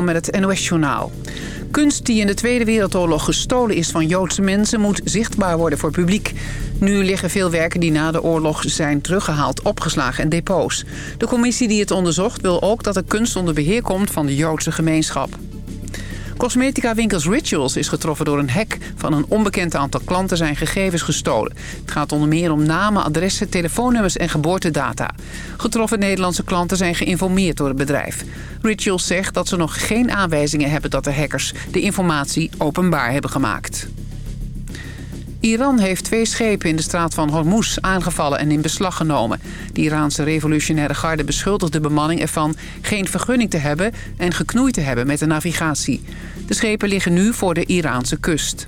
Met het NOS-journaal. Kunst die in de Tweede Wereldoorlog gestolen is van Joodse mensen... moet zichtbaar worden voor publiek. Nu liggen veel werken die na de oorlog zijn teruggehaald... opgeslagen in depots. De commissie die het onderzocht wil ook dat de kunst onder beheer komt... van de Joodse gemeenschap. Cosmetica winkels Rituals is getroffen door een hack. Van een onbekend aantal klanten zijn gegevens gestolen. Het gaat onder meer om namen, adressen, telefoonnummers en geboortedata. Getroffen Nederlandse klanten zijn geïnformeerd door het bedrijf. Rituals zegt dat ze nog geen aanwijzingen hebben dat de hackers de informatie openbaar hebben gemaakt. Iran heeft twee schepen in de straat van Hormuz aangevallen en in beslag genomen. De Iraanse revolutionaire garde beschuldigt de bemanning ervan geen vergunning te hebben en geknoeid te hebben met de navigatie. De schepen liggen nu voor de Iraanse kust.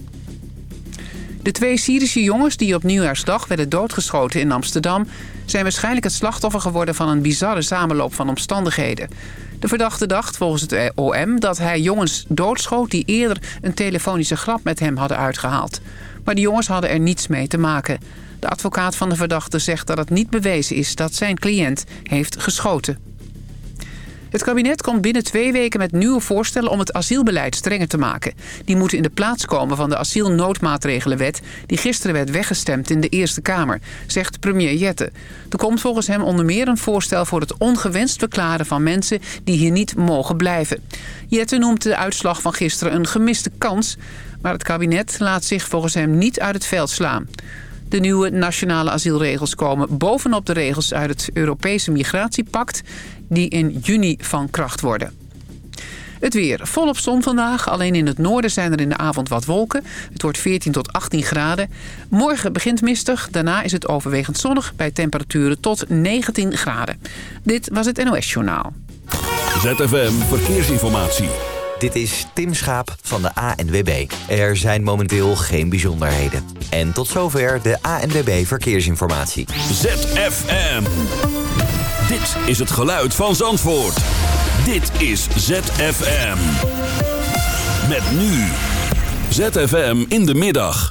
De twee Syrische jongens die op Nieuwjaarsdag werden doodgeschoten in Amsterdam... zijn waarschijnlijk het slachtoffer geworden van een bizarre samenloop van omstandigheden. De verdachte dacht volgens het OM dat hij jongens doodschoot... die eerder een telefonische grap met hem hadden uitgehaald. Maar de jongens hadden er niets mee te maken. De advocaat van de verdachte zegt dat het niet bewezen is dat zijn cliënt heeft geschoten. Het kabinet komt binnen twee weken met nieuwe voorstellen om het asielbeleid strenger te maken. Die moeten in de plaats komen van de asielnoodmaatregelenwet... die gisteren werd weggestemd in de Eerste Kamer, zegt premier Jette. Er komt volgens hem onder meer een voorstel voor het ongewenst verklaren van mensen... die hier niet mogen blijven. Jette noemt de uitslag van gisteren een gemiste kans... maar het kabinet laat zich volgens hem niet uit het veld slaan. De nieuwe nationale asielregels komen bovenop de regels uit het Europese migratiepact... die in juni van kracht worden. Het weer. Volop zon vandaag. Alleen in het noorden zijn er in de avond wat wolken. Het wordt 14 tot 18 graden. Morgen begint mistig. Daarna is het overwegend zonnig bij temperaturen tot 19 graden. Dit was het NOS Journaal. ZFM Verkeersinformatie. Dit is Tim Schaap van de ANWB. Er zijn momenteel geen bijzonderheden. En tot zover de ANWB Verkeersinformatie. ZFM. Dit is het geluid van Zandvoort. Dit is ZFM. Met nu. ZFM in de middag.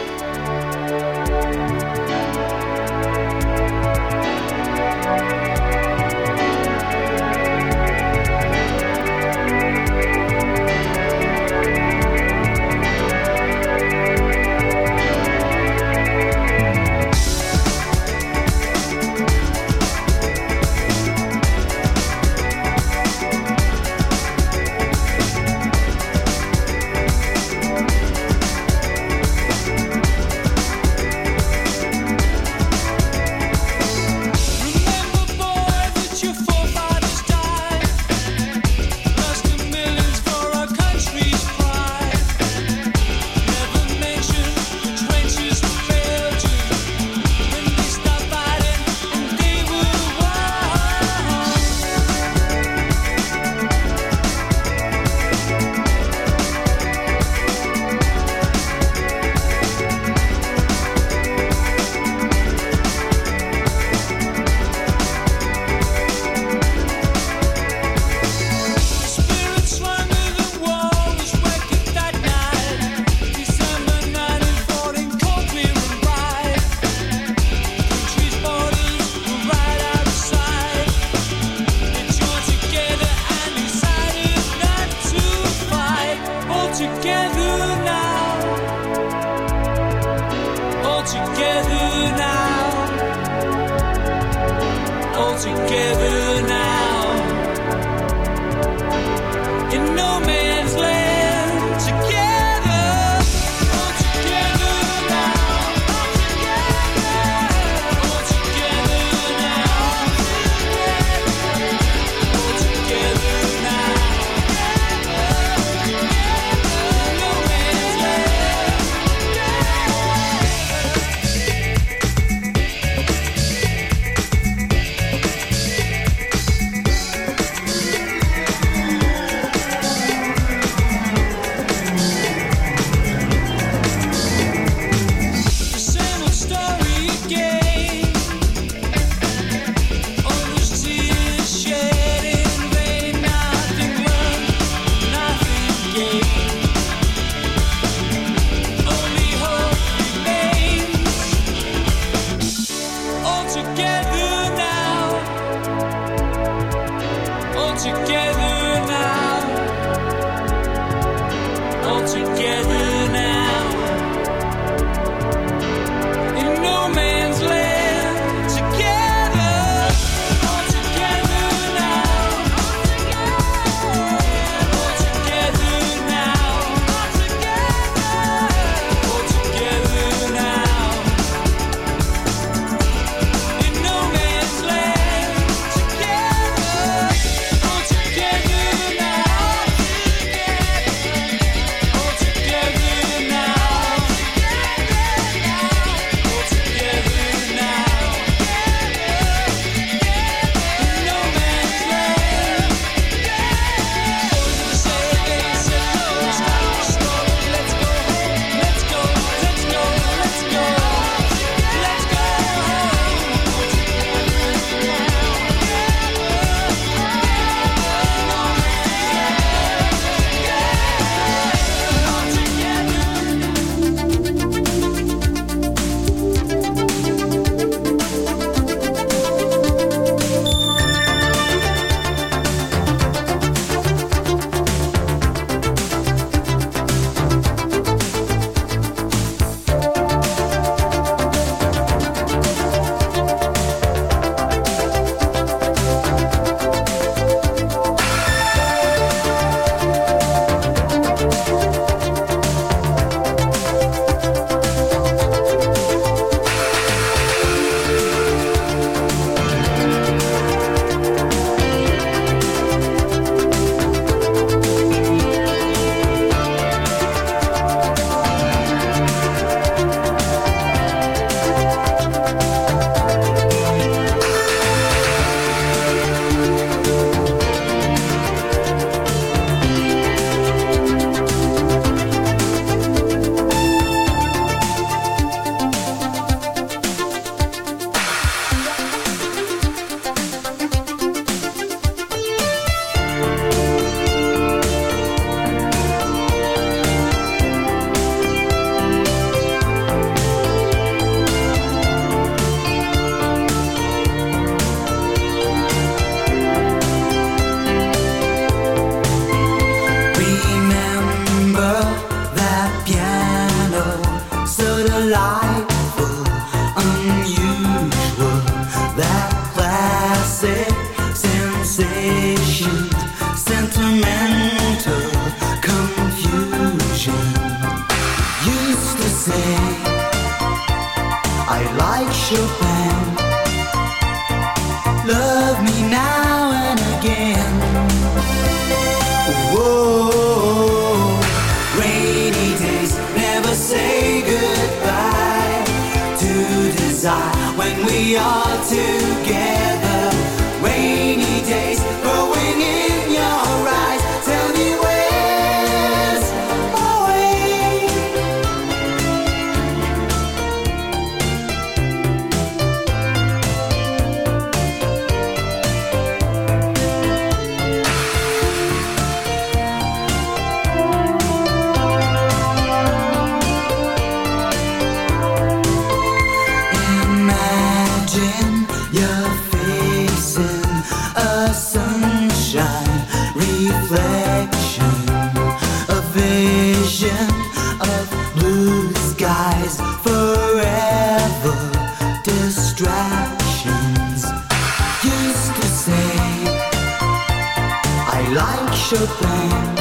ground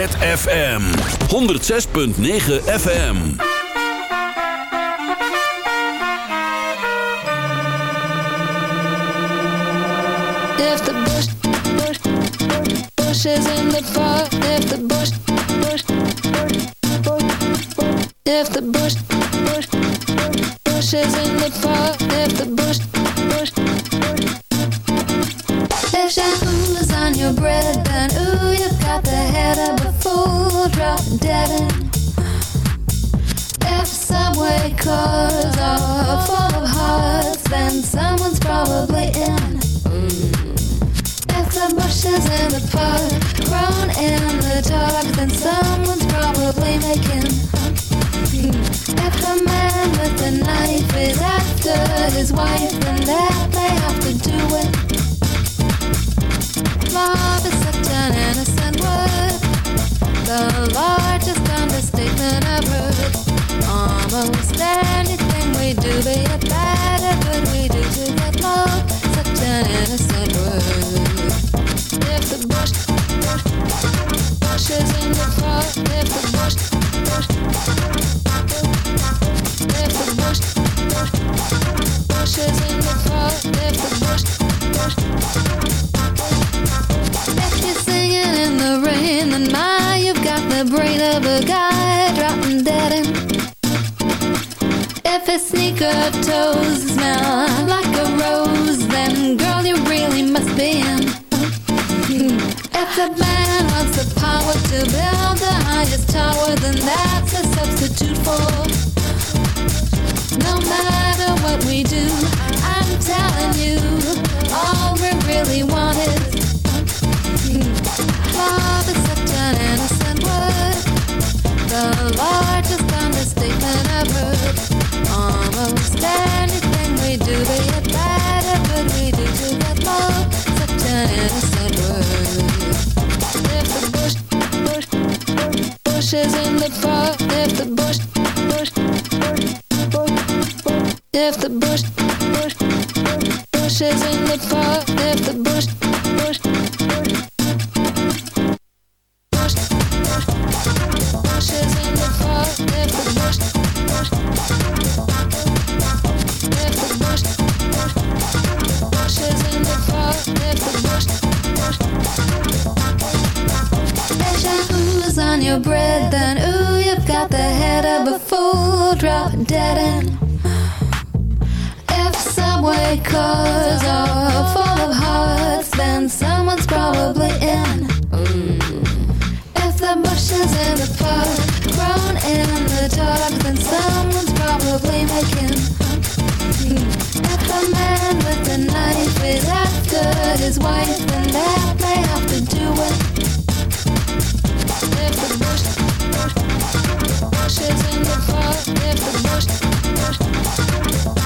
ZFM 106.9 FM. The brain of a guy dropping dead in. If his sneaker toes smell like a rose, then girl, you really must be in. if a man wants the power to build the highest tower, then that's a substitute for. No matter what we do, I'm telling you, all we really want is love is such an innocent the largest understatement I've heard. Almost anything we do, be it bad or good, we do to get love. Such an innocent word. If the bush, bush, bush is in the park, if the bush, bush, bush, bush, if the bush, bush, bush is in the park, if the bush, bush, got the head of a fool, drop dead end. If subway cars are full of hearts, then someone's probably in. If the bushes in the park grown in the dark, then someone's probably making. If the man with the knife is after his wife, then that may have to do it. If the bush She's in the car, left the bush.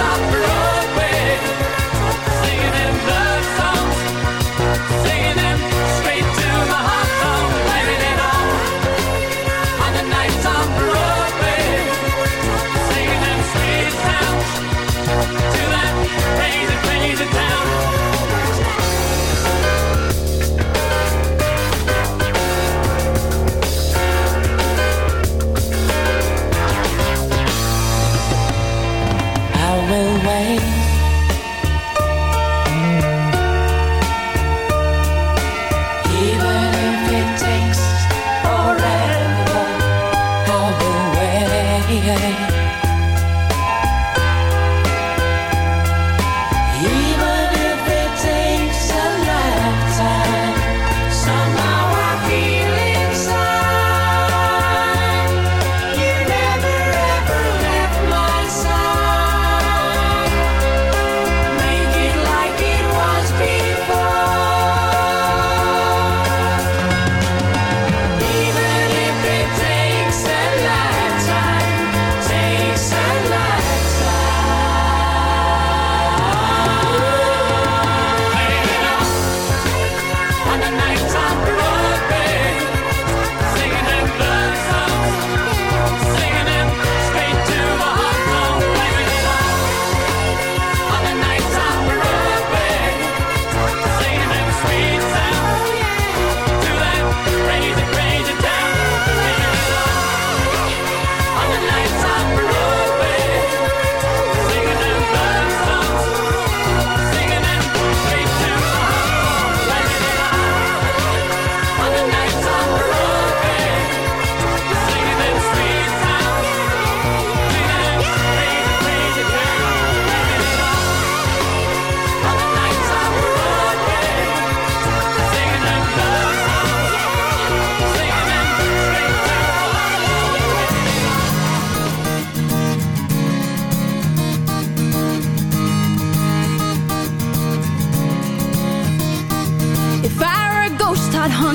stop running.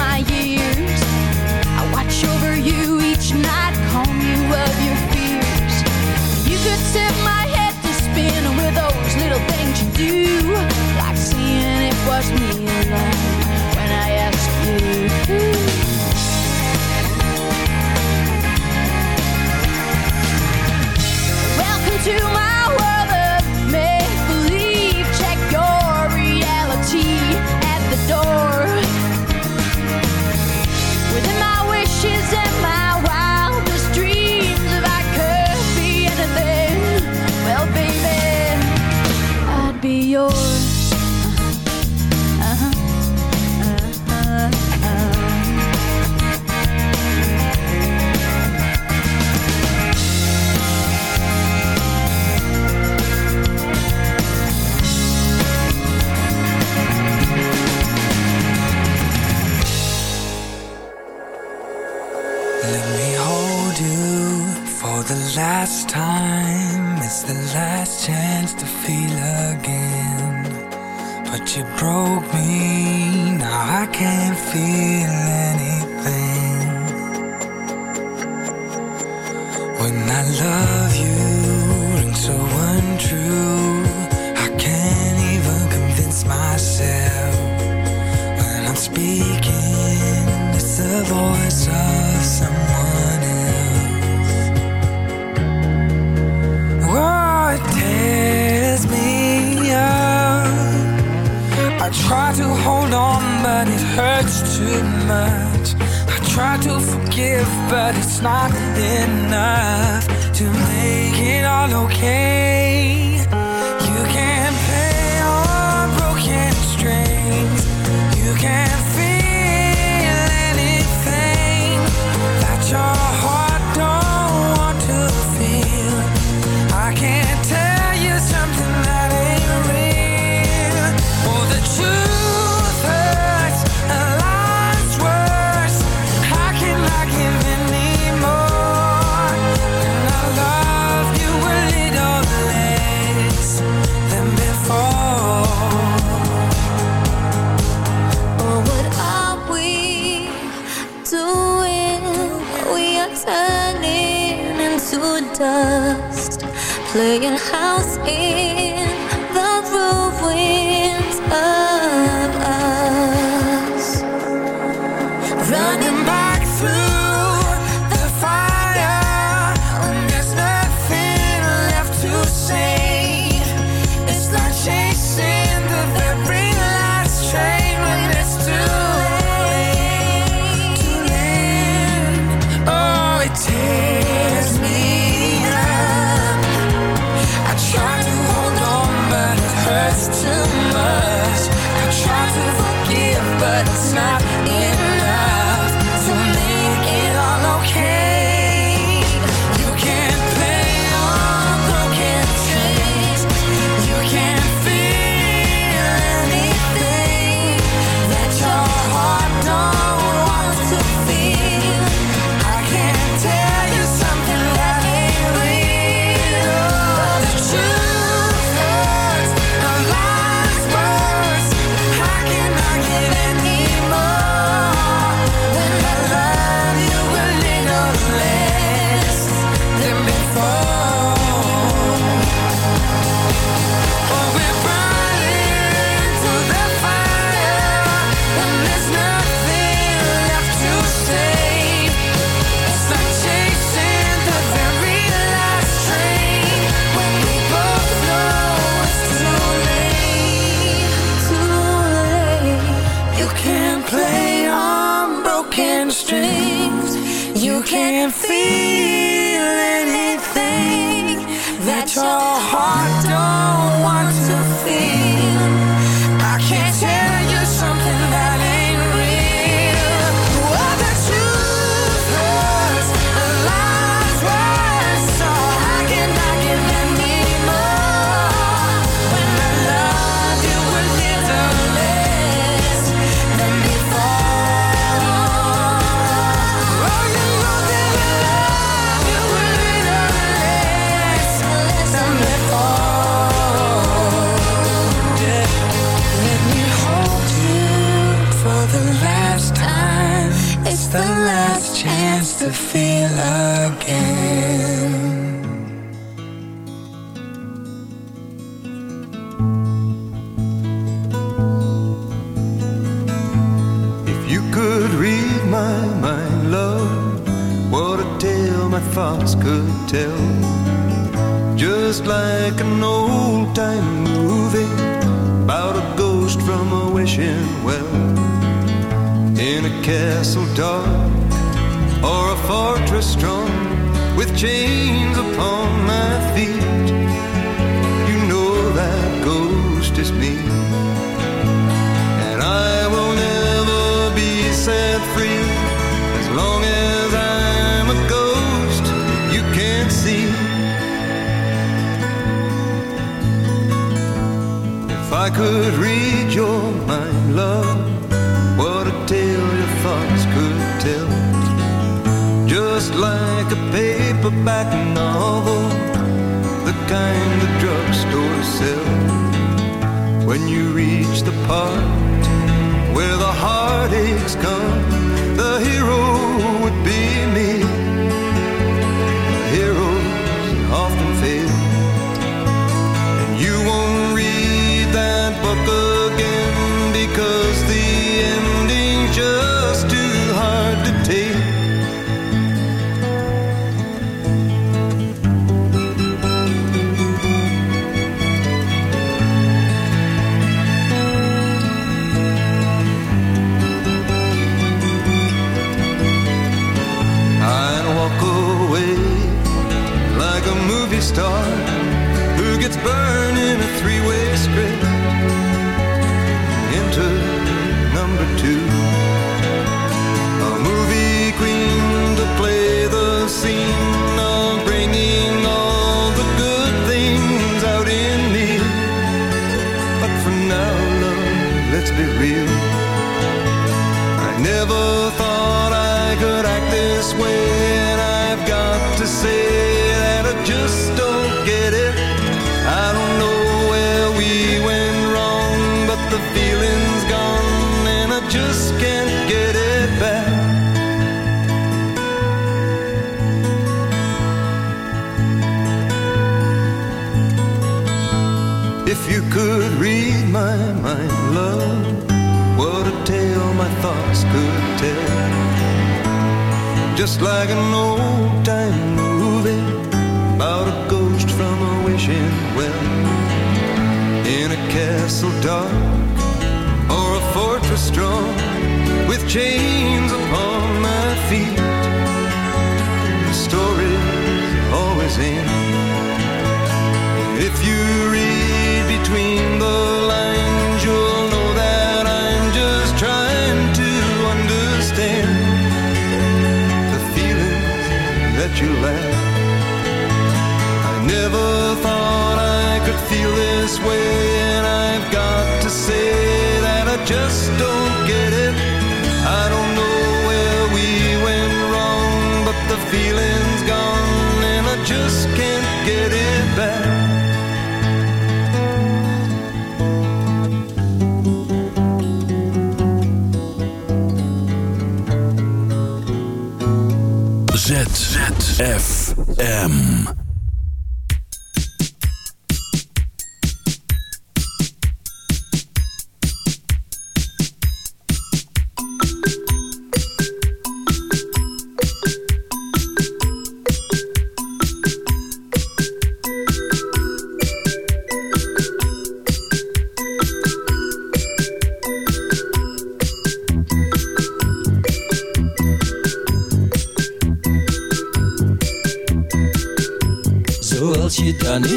my years. I watch over you each night, calm you of your fears. You could set my head to spin with those little things you do, like seeing it was me alone when I asked you. To my okay. Playing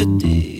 the day.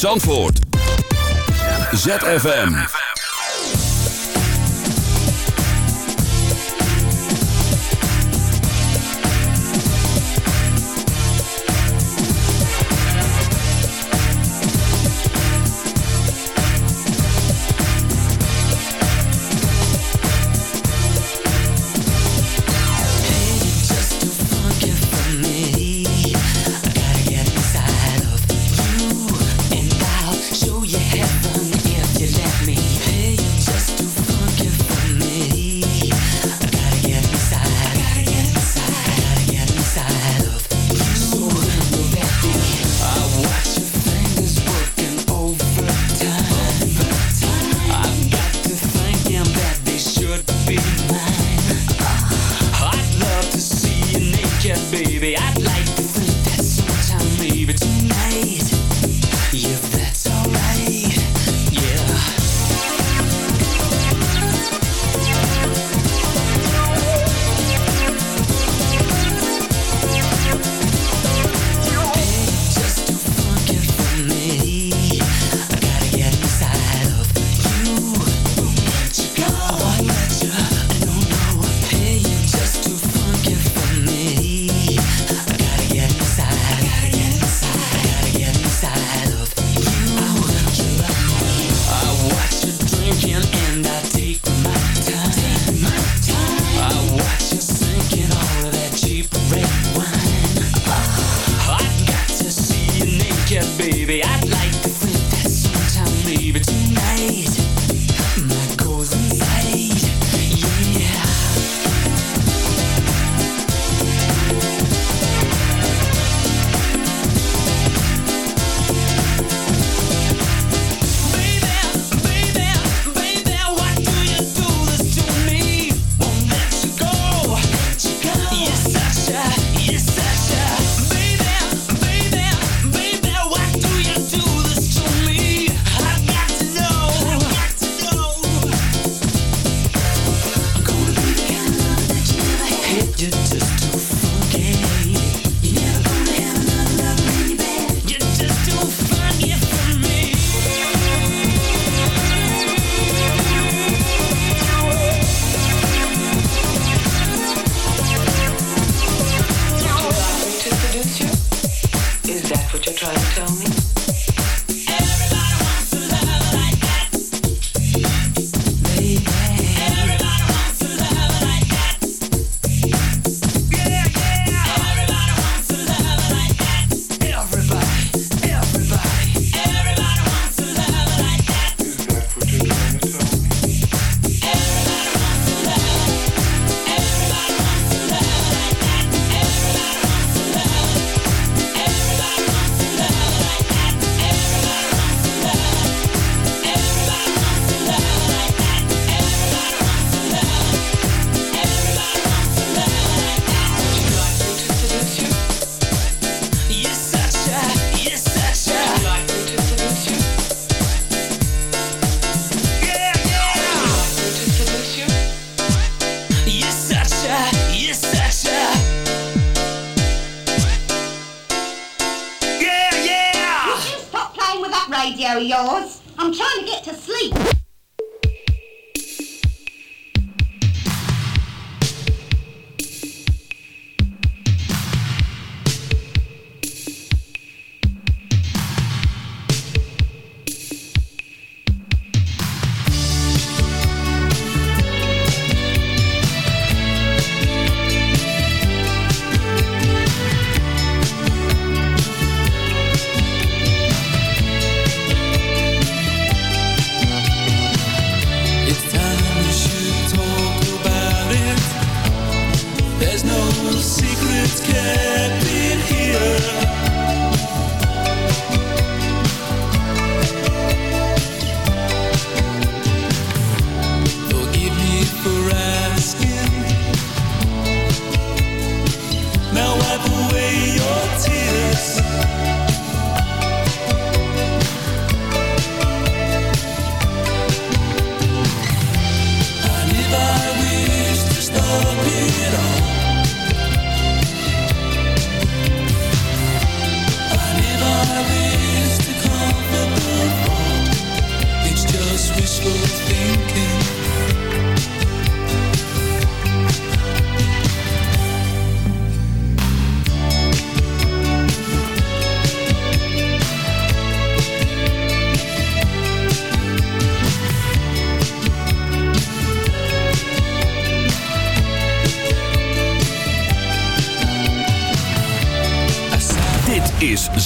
Zandvoort. ZFM.